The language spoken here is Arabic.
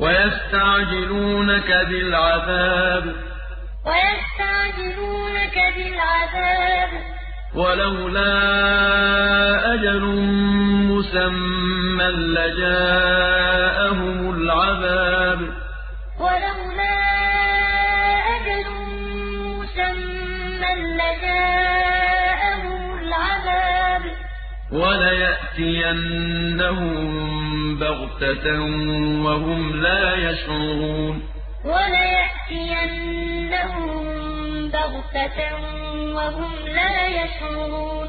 ويستعجلونك بالعذاب. ويستعجلونك بالعذاب. ولولا أجل مسمى لجاءهم العذاب. ولولا أجل مسمى لجاءهم العذاب. وليأتينهم بغتة وهم لا يشعرون وليأتينهم بغتة وهم لا يشعرون